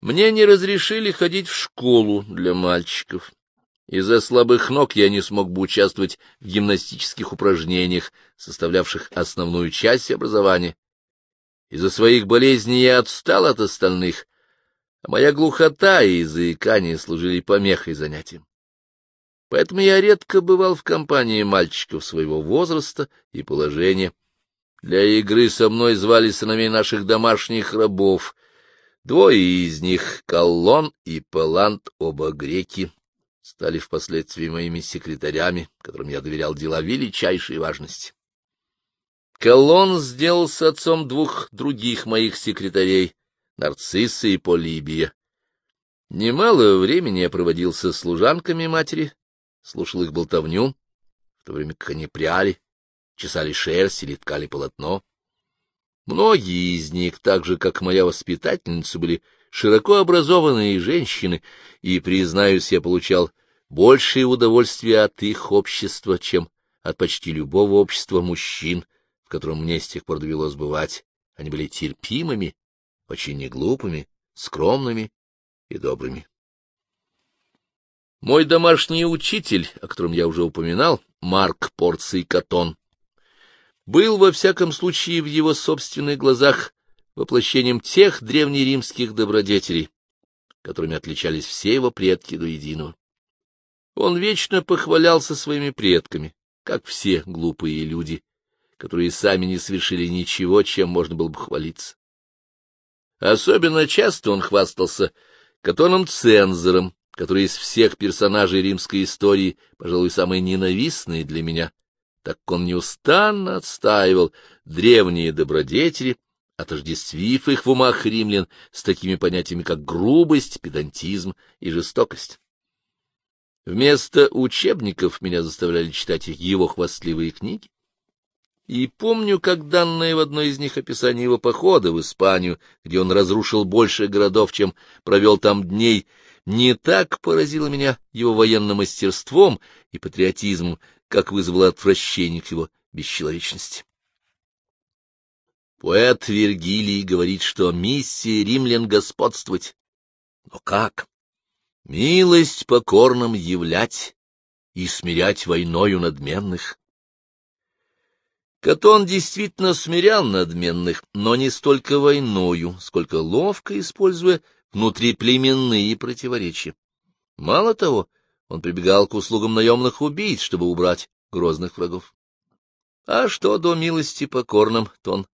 Мне не разрешили ходить в школу для мальчиков. Из-за слабых ног я не смог бы участвовать в гимнастических упражнениях, составлявших основную часть образования. Из-за своих болезней я отстал от остальных, а моя глухота и заикание служили помехой занятиям. Поэтому я редко бывал в компании мальчиков своего возраста и положения. Для игры со мной звали сыновей наших домашних рабов. Двое из них, Коллон и Палант, оба греки, стали впоследствии моими секретарями, которым я доверял дела величайшей важности. Колон сделался отцом двух других моих секретарей, Нарцисса и Полибия. Немало времени я проводил со служанками матери, слушал их болтовню, в то время как они пряли, чесали шерсть или ткали полотно. Многие из них, так же, как моя воспитательница, были широко образованные женщины, и, признаюсь, я получал большее удовольствие от их общества, чем от почти любого общества мужчин, в котором мне с тех пор довелось бывать. Они были терпимыми, очень неглупыми, скромными и добрыми. Мой домашний учитель, о котором я уже упоминал, Марк Порций Катон, был, во всяком случае, в его собственных глазах воплощением тех древнеримских добродетелей, которыми отличались все его предки до единого. Он вечно похвалялся своими предками, как все глупые люди, которые сами не совершили ничего, чем можно было бы хвалиться. Особенно часто он хвастался Катоном Цензором, который из всех персонажей римской истории, пожалуй, самый ненавистный для меня, так он неустанно отстаивал древние добродетели, отождествив их в умах римлян с такими понятиями, как грубость, педантизм и жестокость. Вместо учебников меня заставляли читать его хвастливые книги. И помню, как данное в одной из них описание его похода в Испанию, где он разрушил больше городов, чем провел там дней, не так поразило меня его военным мастерством и патриотизмом, как вызвало отвращение к его бесчеловечности. Поэт Вергилий говорит, что миссия римлян господствовать. Но как? милость покорным являть и смирять войною надменных. Катон действительно смирял надменных, но не столько войною, сколько ловко используя внутриплеменные противоречия. Мало того, он прибегал к услугам наемных убийц, чтобы убрать грозных врагов. А что до милости покорным, то он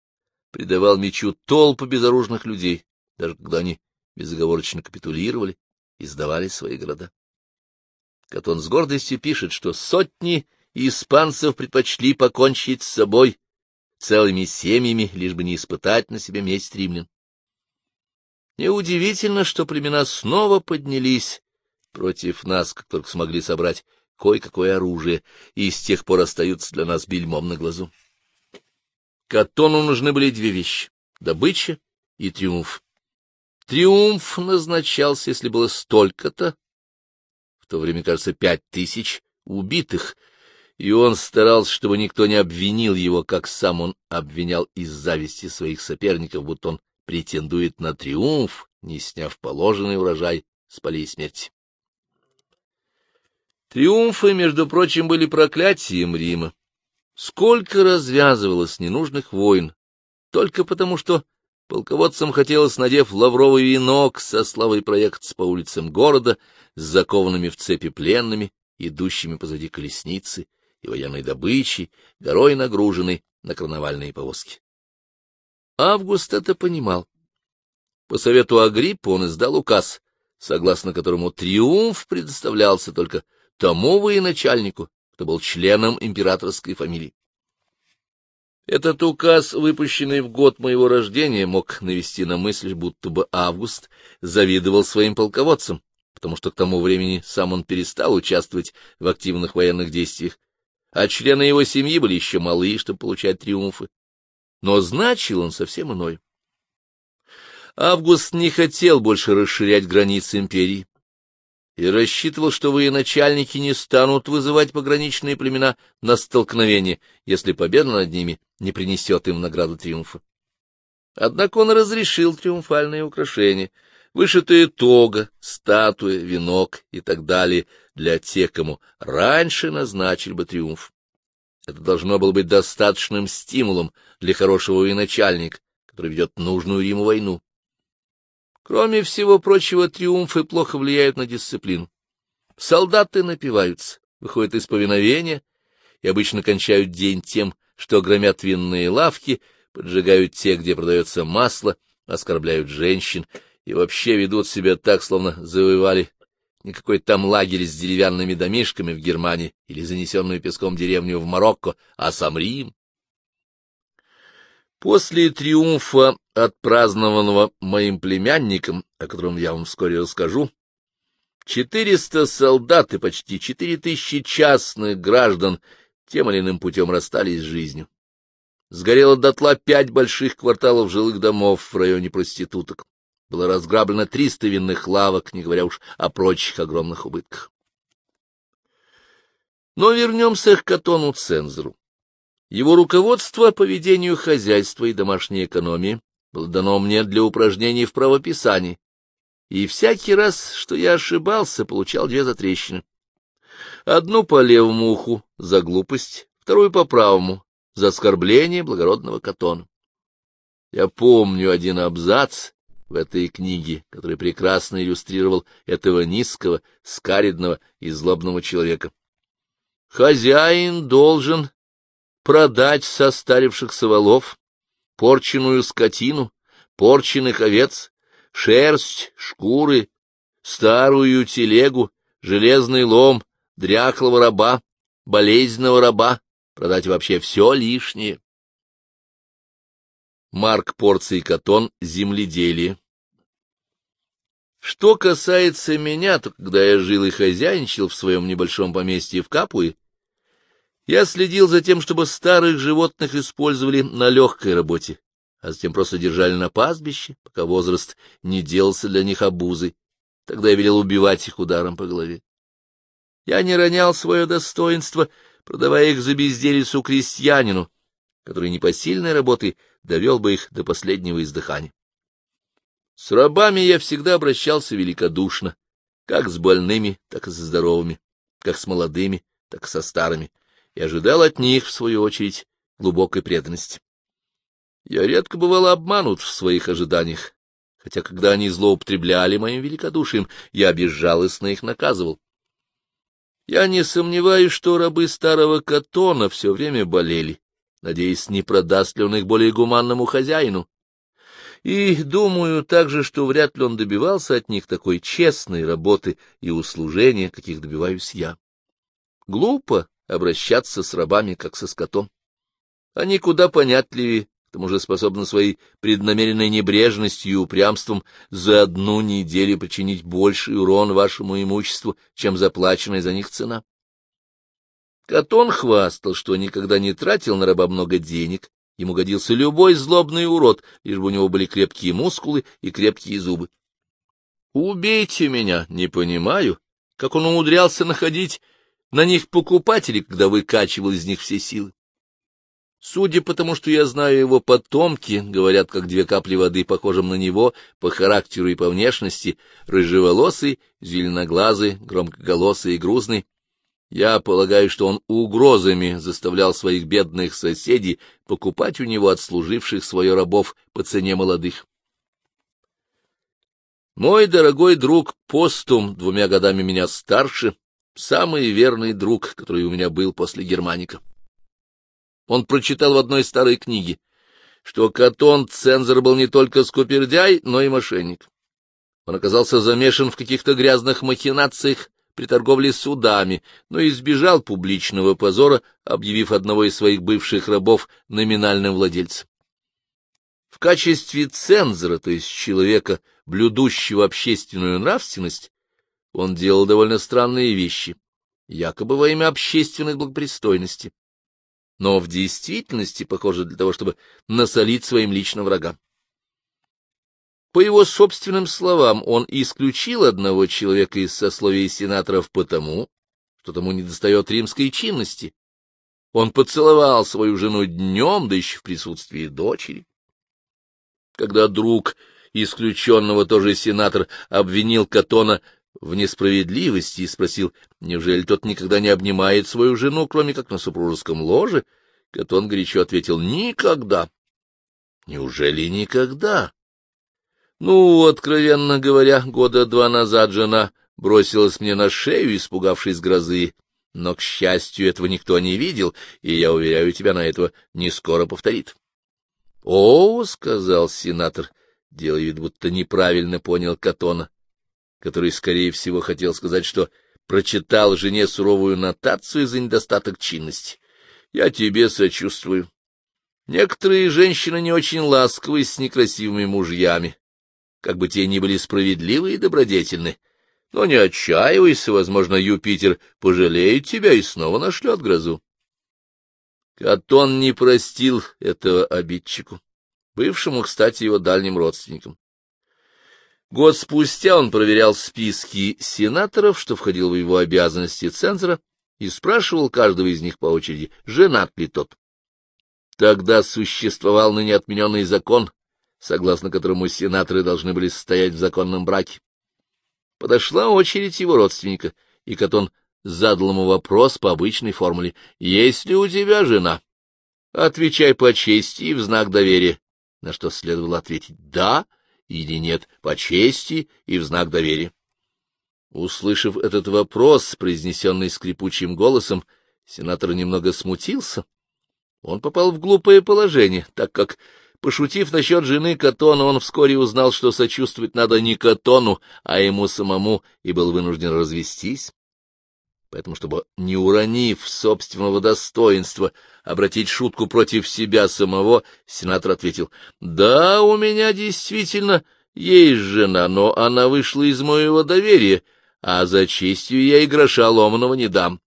придавал мечу толпу безоружных людей, даже когда они безоговорочно капитулировали и сдавали свои города. Катон с гордостью пишет, что сотни испанцев предпочли покончить с собой целыми семьями, лишь бы не испытать на себе месть римлян. Неудивительно, что племена снова поднялись против нас, как только смогли собрать кое-какое оружие, и с тех пор остаются для нас бельмом на глазу. Катону нужны были две вещи — добыча и триумф. Триумф назначался, если было столько-то, в то время, кажется, пять тысяч убитых, и он старался, чтобы никто не обвинил его, как сам он обвинял из зависти своих соперников, будто он претендует на триумф, не сняв положенный урожай с полей смерти. Триумфы, между прочим, были проклятием Рима. Сколько развязывалось ненужных войн, только потому что Полководцам хотелось, надев лавровый венок, со славой проехаться по улицам города с закованными в цепи пленными, идущими позади колесницы и военной добычи, горой нагруженной на карнавальные повозки. Август это понимал. По совету Агриппа он издал указ, согласно которому триумф предоставлялся только тому военачальнику, кто был членом императорской фамилии. Этот указ, выпущенный в год моего рождения, мог навести на мысль, будто бы Август завидовал своим полководцам, потому что к тому времени сам он перестал участвовать в активных военных действиях, а члены его семьи были еще малы, чтобы получать триумфы. Но значил он совсем иной. Август не хотел больше расширять границы империи и рассчитывал, что военачальники не станут вызывать пограничные племена на столкновение, если победа над ними не принесет им награду триумфа. Однако он разрешил триумфальные украшения, вышитая тога, статуя, венок и так далее для тех, кому раньше назначили бы триумф. Это должно было быть достаточным стимулом для хорошего военачальника, который ведет нужную Риму войну. Кроме всего прочего, триумфы плохо влияют на дисциплину. Солдаты напиваются, выходят из повиновения и обычно кончают день тем, что громят винные лавки, поджигают те, где продается масло, оскорбляют женщин и вообще ведут себя так, словно завоевали не какой-то там лагерь с деревянными домишками в Германии или занесенную песком деревню в Марокко, а сам Рим. После триумфа, отпразднованного моим племянником, о котором я вам вскоре расскажу, четыреста солдат и почти четыре тысячи частных граждан тем или иным путем расстались с жизнью. Сгорело дотла пять больших кварталов жилых домов в районе проституток. Было разграблено триста винных лавок, не говоря уж о прочих огромных убытках. Но вернемся к Катону Цензору. Его руководство по ведению хозяйства и домашней экономии было дано мне для упражнений в правописании, и всякий раз, что я ошибался, получал две затрещины. Одну по левому уху за глупость, вторую по правому за оскорбление благородного Катона. Я помню один абзац в этой книге, который прекрасно иллюстрировал этого низкого, скаридного и злобного человека. Хозяин должен продать состарившихся волов, порченую скотину, порченных овец, шерсть, шкуры, старую телегу, железный лом, дряхлого раба, болезненного раба, продать вообще все лишнее. Марк Порций Катон «Земледелие». Что касается меня, то когда я жил и хозяйничал в своем небольшом поместье в Капуе, я следил за тем, чтобы старых животных использовали на легкой работе, а затем просто держали на пастбище, пока возраст не делался для них обузой. Тогда я велел убивать их ударом по голове. Я не ронял свое достоинство, продавая их за безделицу крестьянину, который непосильной работой довел бы их до последнего издыхания. С рабами я всегда обращался великодушно, как с больными, так и со здоровыми, как с молодыми, так и со старыми, и ожидал от них, в свою очередь, глубокой преданности. Я редко бывал обманут в своих ожиданиях, хотя когда они злоупотребляли моим великодушием, я безжалостно их наказывал. Я не сомневаюсь, что рабы старого Катона все время болели, надеясь, не продаст ли он их более гуманному хозяину. И думаю также, что вряд ли он добивался от них такой честной работы и услужения, каких добиваюсь я. Глупо обращаться с рабами, как со скотом. Они куда понятливее, к тому же способны своей преднамеренной небрежностью и упрямством за одну неделю причинить больший урон вашему имуществу, чем заплаченная за них цена. Катон хвастал, что никогда не тратил на раба много денег, ему годился любой злобный урод, лишь бы у него были крепкие мускулы и крепкие зубы. Убейте меня, не понимаю, как он умудрялся находить на них покупатели, когда выкачивал из них все силы. Судя по тому, что я знаю его потомки, говорят, как две капли воды, похожим на него по характеру и по внешности, рыжеволосый, зеленоглазый, громкоголосый и грузный, я полагаю, что он угрозами заставлял своих бедных соседей покупать у него отслуживших свое рабов по цене молодых. Мой дорогой друг Постум, двумя годами меня старше, самый верный друг, который у меня был после Германика. Он прочитал в одной старой книге, что Катон цензор был не только скупердяй, но и мошенник. Он оказался замешан в каких-то грязных махинациях при торговле судами, но избежал публичного позора, объявив одного из своих бывших рабов номинальным владельцем. В качестве цензора, то есть человека, блюдущего общественную нравственность, он делал довольно странные вещи, якобы во имя общественной благопристойности, но в действительности, похоже, для того, чтобы насолить своим личным врагам. По его собственным словам, он исключил одного человека из сословия сенаторов потому, что тому недостает римской чинности. Он поцеловал свою жену днем, да еще в присутствии дочери. Когда друг исключенного тоже сенатор, обвинил Катона в несправедливости и спросил, неужели тот никогда не обнимает свою жену, кроме как на супружеском ложе? Катон горячо ответил, никогда. Неужели никогда? Ну, откровенно говоря, года два назад жена бросилась мне на шею, испугавшись грозы, но, к счастью, этого никто не видел, и я уверяю тебя, на этого не скоро повторит. — О, — сказал сенатор, делая вид, будто неправильно понял Катона, который, скорее всего, хотел сказать, что прочитал жене суровую нотацию за недостаток чинности. — Я тебе сочувствую. Некоторые женщины не очень ласковы с некрасивыми мужьями, как бы те ни были справедливы и добродетельны. Но не отчаивайся, возможно, Юпитер пожалеет тебя и снова нашлет грозу. Катон не простил этого обидчику, бывшему, кстати, его дальним родственникам. Год спустя он проверял списки сенаторов, что входил в его обязанности цензора, и спрашивал каждого из них по очереди, женат ли тот. Тогда существовал ныне отмененный закон, согласно которому сенаторы должны были состоять в законном браке. Подошла очередь его родственника, и Катон задал ему вопрос по обычной формуле. — Есть ли у тебя жена? Отвечай по чести и в знак доверия. На что следовало ответить «да» или «нет» по чести и в знак доверия. Услышав этот вопрос, произнесенный скрипучим голосом, сенатор немного смутился. Он попал в глупое положение, так как Пошутив насчет жены Катона, он вскоре узнал, что сочувствовать надо не Катону, а ему самому, и был вынужден развестись. Поэтому, чтобы, не уронив собственного достоинства, обратить шутку против себя самого, сенатор ответил, «Да, у меня действительно есть жена, но она вышла из моего доверия, а за честью я и гроша ломаного не дам».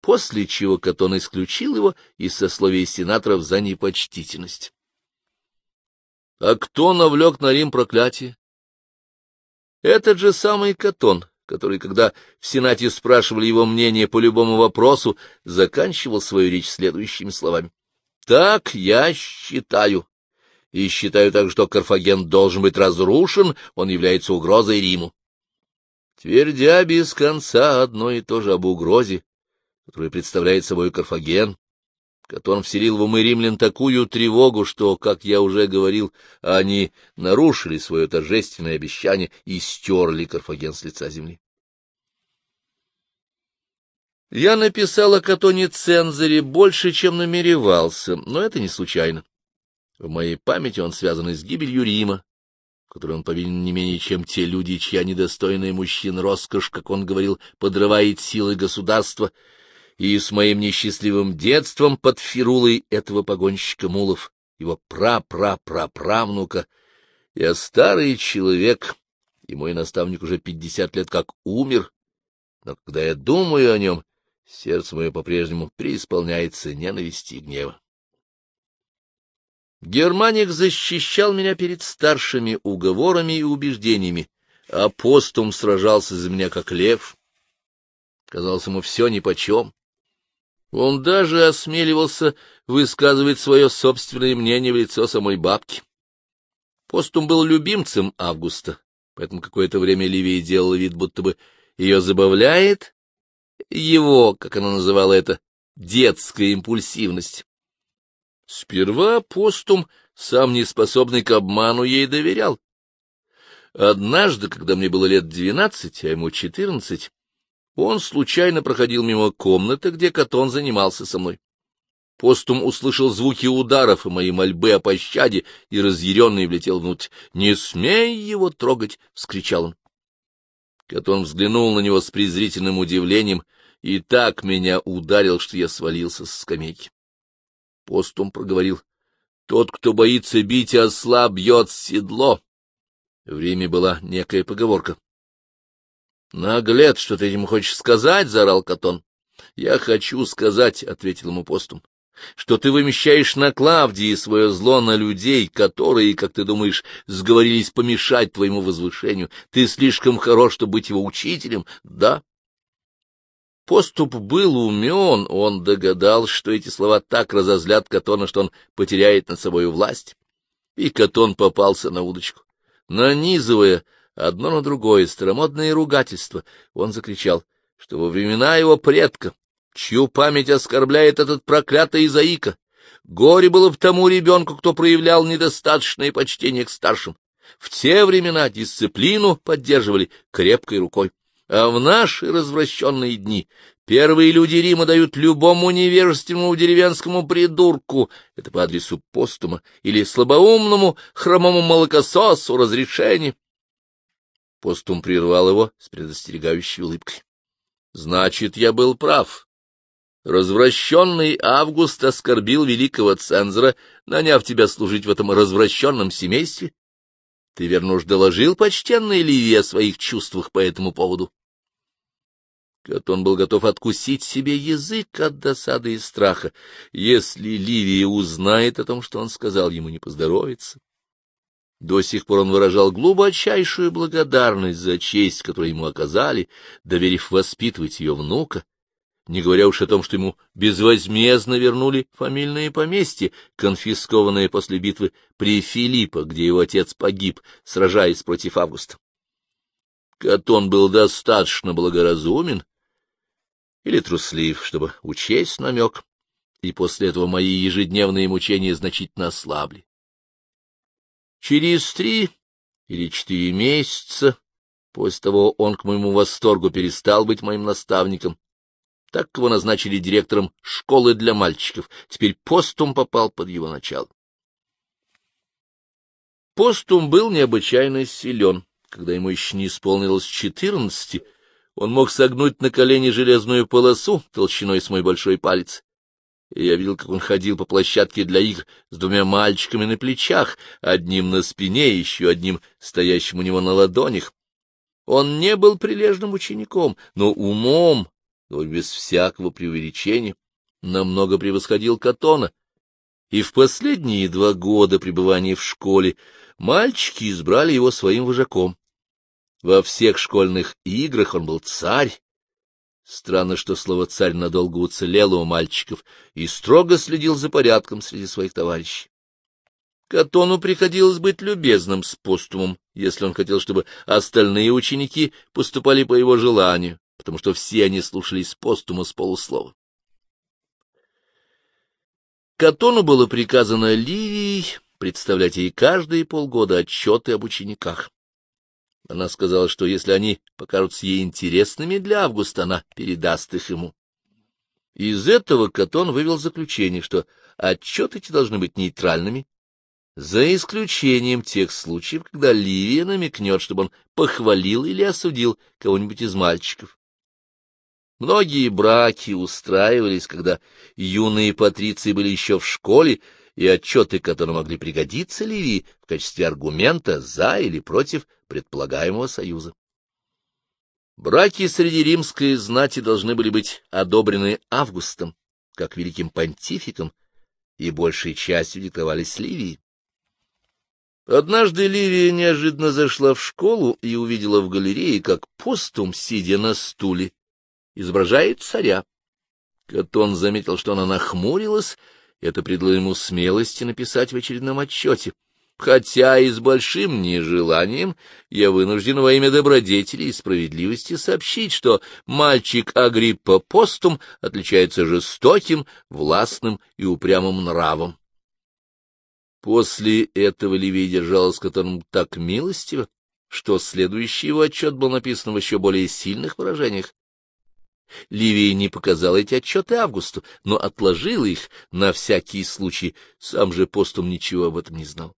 После чего Катон исключил его из сословия сенаторов за непочтительность. А кто навлек на Рим проклятие? Этот же самый Катон, который, когда в Сенате спрашивали его мнение по любому вопросу, заканчивал свою речь следующими словами. «Так я считаю, и считаю также, что Карфаген должен быть разрушен, он является угрозой Риму». Твердя без конца одно и то же об угрозе, которую представляет собой Карфаген, Катон вселил в умы римлян такую тревогу, что, как я уже говорил, они нарушили свое торжественное обещание и стерли Карфаген с лица земли. Я написал о Катоне Цензоре больше, чем намеревался, но это не случайно. В моей памяти он связан с гибелью Рима, который он повинен не менее, чем те люди, чья недостойная мужчин роскошь, как он говорил, подрывает силы государства, и с моим несчастливым детством под фирулой этого погонщика мулов, его пра-пра-пра-правнука. Я старый человек, и мой наставник уже пятьдесят лет как умер, но когда я думаю о нем, сердце мое по-прежнему преисполняется ненависти и гнева. Германик защищал меня перед старшими уговорами и убеждениями, а постум сражался за меня как лев. Казалось ему все нипочем. Он даже осмеливался высказывать свое собственное мнение в лицо самой бабки. Постум был любимцем Августа, поэтому какое-то время Ливия делала вид, будто бы ее забавляет его, как она называла это, детская импульсивность. Сперва Постум, сам не способный к обману, ей доверял. Однажды, когда мне было лет двенадцать, а ему четырнадцать, он случайно проходил мимо комнаты, где Катон занимался со мной. Постум услышал звуки ударов и мои мольбы о пощаде, и разъяренный влетел внутрь. — Не смей его трогать! — вскричал он. Катон взглянул на него с презрительным удивлением и так меня ударил, что я свалился с скамейки. Постум проговорил. — Тот, кто боится бить осла, бьет седло. В Риме была некая поговорка. — Наглец, что ты этим хочешь сказать? — заорал Катон. — Я хочу сказать, — ответил ему постум, — что ты вымещаешь на Клавдии свое зло на людей, которые, как ты думаешь, сговорились помешать твоему возвышению. Ты слишком хорош, чтобы быть его учителем, да? Поступ был умен, он догадался, что эти слова так разозлят Катона, что он потеряет над собой власть. И Катон попался на удочку. Нанизывая одно на другое старомодное ругательство, он закричал, что во времена его предка, чью память оскорбляет этот проклятый заика, горе было бы тому ребенку, кто проявлял недостаточное почтение к старшим. В те времена дисциплину поддерживали крепкой рукой. А в наши развращенные дни первые люди Рима дают любому невежественному деревенскому придурку, это по адресу постума, или слабоумному хромому молокососу разрешение. Постум прервал его с предостерегающей улыбкой. — Значит, я был прав. Развращенный Август оскорбил великого цензора, наняв тебя служить в этом развращенном семействе. Ты, верно, уж доложил почтенной Ливии о своих чувствах по этому поводу. Катон был готов откусить себе язык от досады и страха. Если Ливия узнает о том, что он сказал, ему не поздоровится. До сих пор он выражал глубочайшую благодарность за честь, которую ему оказали, доверив воспитывать ее внука, не говоря уж о том, что ему безвозмездно вернули фамильное поместье, конфискованное после битвы при Филиппа, где его отец погиб, сражаясь против Августа. Катон был достаточно благоразумен или труслив, чтобы учесть намек, и после этого мои ежедневные мучения значительно ослабли. Через три или четыре месяца после того он к моему восторгу перестал быть моим наставником. Так его назначили директором школы для мальчиков. Теперь постум попал под его начало. Постум был необычайно силен. Когда ему еще не исполнилось четырнадцати, он мог согнуть на колени железную полосу толщиной с мой большой палец. И я видел, как он ходил по площадке для игр с двумя мальчиками на плечах, одним на спине, еще одним стоящим у него на ладонях. Он не был прилежным учеником, но умом, но без всякого преувеличения, намного превосходил Катона. И в последние два года пребывания в школе мальчики избрали его своим вожаком. Во всех школьных играх он был царь. Странно, что слово «царь» надолго уцелело у мальчиков и строго следил за порядком среди своих товарищей. Катону приходилось быть любезным с постумом, если он хотел, чтобы остальные ученики поступали по его желанию, потому что все они слушались постума с полуслова. Катону было приказано Ливией представлять ей каждые полгода отчеты об учениках. Она сказала, что если они покажутся ей интересными для Августа, она передаст их ему. Из этого Катон вывел заключение, что отчеты эти должны быть нейтральными, за исключением тех случаев, когда Ливия намекнет, чтобы он похвалил или осудил кого-нибудь из мальчиков. Многие браки устраивались, когда юные патриции были еще в школе, и отчеты, которые могли пригодиться Ливии в качестве аргумента за или против предполагаемого союза. Браки среди римской знати должны были быть одобрены Августом, как великим понтификом, и большей частью диктовались Ливии. Однажды Ливия неожиданно зашла в школу и увидела в галерее, как постум, сидя на стуле, изображает царя. Катон заметил, что она нахмурилась это придало ему смелости написать в очередном отчете. Хотя и с большим нежеланием я вынужден во имя добродетели и справедливости сообщить, что мальчик Агриппа Постум отличается жестоким, властным и упрямым нравом. После этого Ливия держалась к этому так милостиво, что следующий его отчет был написан в еще более сильных выражениях. Ливия не показала эти отчеты Августу, но отложила их на всякий случай, сам же постум ничего об этом не знал.